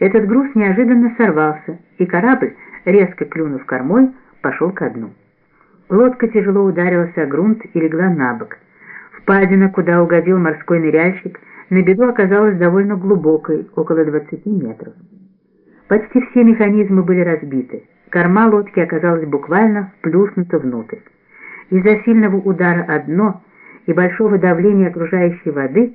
Этот груз неожиданно сорвался, и корабль, резко клюнув кормой, пошел ко дну. Лодка тяжело ударилась о грунт и легла на бок. Впадина, куда угодил морской ныряльщик, на беду оказалась довольно глубокой, около 20 метров. Почти все механизмы были разбиты. Корма лодки оказалась буквально вплюснута внутрь. Из-за сильного удара о дно и большого давления окружающей воды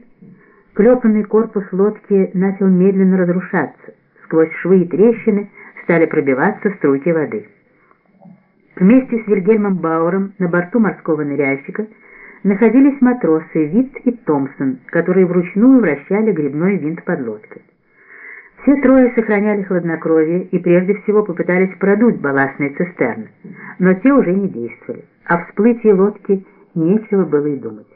клепанный корпус лодки начал медленно разрушаться. Сквозь швы и трещины стали пробиваться струйки воды. Вместе с Вильгельмом Бауэром на борту морского ныряльщика находились матросы Витт и Томпсон, которые вручную вращали грибной винт подлодки. Все трое сохраняли хладнокровие и прежде всего попытались продуть балластные цистерны, но те уже не действовали, а всплытии лодки нечего было и думать.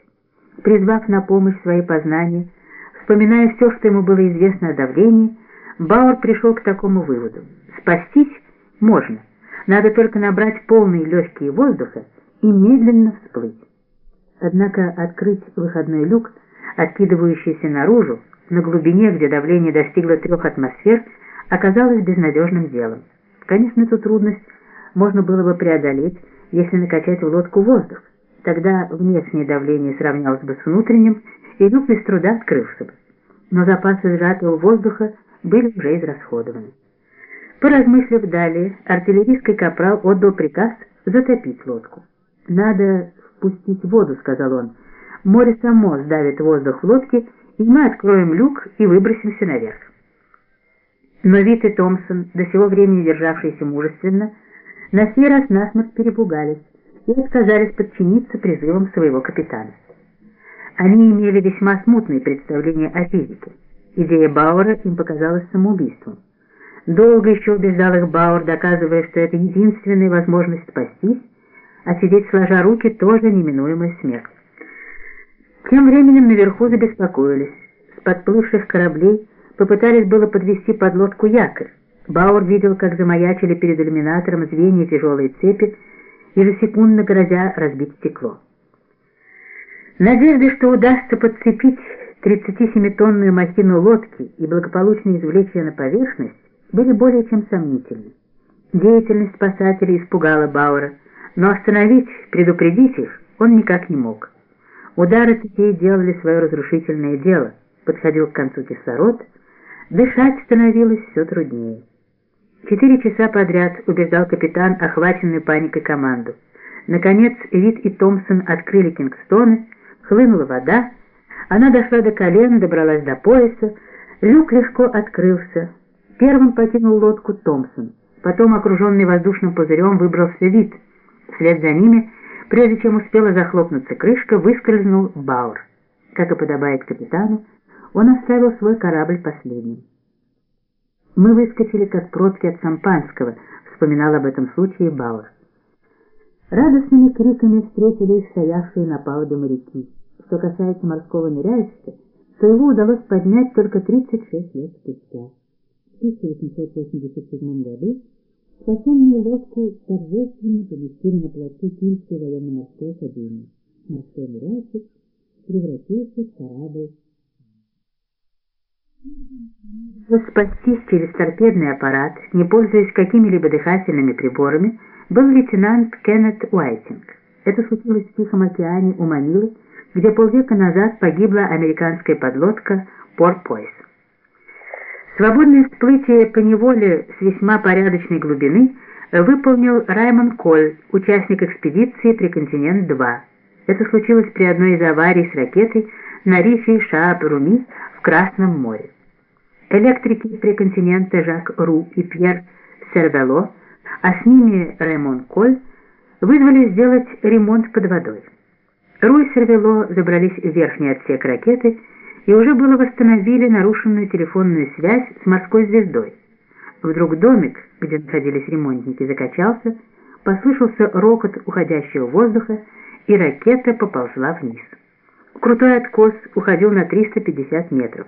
Призвав на помощь свои познания, вспоминая все, что ему было известно о давлении, Бауэр пришел к такому выводу. Спастись можно, надо только набрать полные легкие воздуха и медленно всплыть. Однако открыть выходной люк, откидывающийся наружу, на глубине, где давление достигло трех атмосфер, оказалось безнадежным делом. Конечно, эту трудность можно было бы преодолеть, если накачать в лодку воздух. Тогда внешнее давление сравнялось бы с внутренним, и люк без труда открылся бы. Но запасы сжатого воздуха были уже израсходованы. Поразмыслив далее, артиллерийский капрал отдал приказ затопить лодку. «Надо впустить воду», — сказал он. «Море само сдавит воздух в лодке, и мы откроем люк и выбросимся наверх». Но Вит и Томпсон, до сего времени державшиеся мужественно, на сей раз насмерть перепугались и отказались подчиниться призывам своего капитана. Они имели весьма смутные представления о физике. Идея Бауэра им показалась самоубийством. Долго еще убеждал их Бауэр, доказывая, что это единственная возможность спастись, а сидеть сложа руки тоже неминуемая смерть. Тем временем наверху забеспокоились. С подплывших кораблей попытались было подвести под лодку якорь. Бауэр видел, как замаячили перед иллюминатором звенья тяжелой цепи, ежесекундно грозя разбить стекло. Надежды, что удастся подцепить 37-тонную махину лодки и благополучно извлечь ее на поверхность, были более чем сомнительны. Деятельность спасателей испугала Бауэра, но остановить, предупредить их он никак не мог. Удары цепей делали свое разрушительное дело, подходил к концу кислород, дышать становилось все труднее. Четыре часа подряд убеждал капитан охваченную паникой команду. Наконец Вит и Томпсон открыли Кингстоны, хлынула вода, она дошла до колен, добралась до пояса, люк легко открылся, Первым покинул лодку Томпсон, потом, окруженный воздушным пузырем, выбрался вид. Вслед за ними, прежде чем успела захлопнуться крышка, выскользнул Бауэр. Как и подобает капитану, он оставил свой корабль последним. «Мы выскочили, как пробки от шампанского», — вспоминал об этом случае Бауэр. Радостными криками встретили их стоявшие на палубе моряки. Что касается морского ныряльщика, то его удалось поднять только 36 лет спустя. 1887 году спасенную лодку торжественно поместили на плоту Киевской военно-морской академии. Морской ныряльщик превратился в корабль. Спастись через торпедный аппарат, не пользуясь какими-либо дыхательными приборами, был лейтенант Кеннет Уайтинг. Это случилось в Тихом океане у Манилы, где полвека назад погибла американская подлодка «Порт-Пойс». Свободное всплытие по неволе с весьма порядочной глубины выполнил Раймон Коль, участник экспедиции «Приконтинент-2». Это случилось при одной из аварий с ракетой на рифе Шаап-Руми в Красном море. Электрики «Приконтинента» Жак Ру и Пьер Сервело, а с ними Раймон Коль, вызвали сделать ремонт под водой. Ру и Сервело забрались в верхний отсек ракеты и уже было восстановили нарушенную телефонную связь с морской звездой. Вдруг домик, где находились ремонтники, закачался, послышался рокот уходящего воздуха, и ракета поползла вниз. Крутой откос уходил на 350 метров.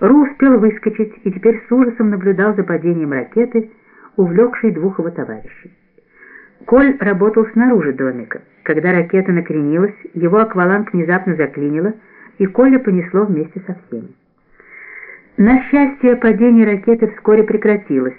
Ру успел выскочить и теперь с ужасом наблюдал за падением ракеты, увлекшей двух его товарищей. Коль работал снаружи домика. Когда ракета накренилась, его акваланг внезапно заклинило, и Коля понесло вместе со всеми. На счастье, падение ракеты вскоре прекратилось.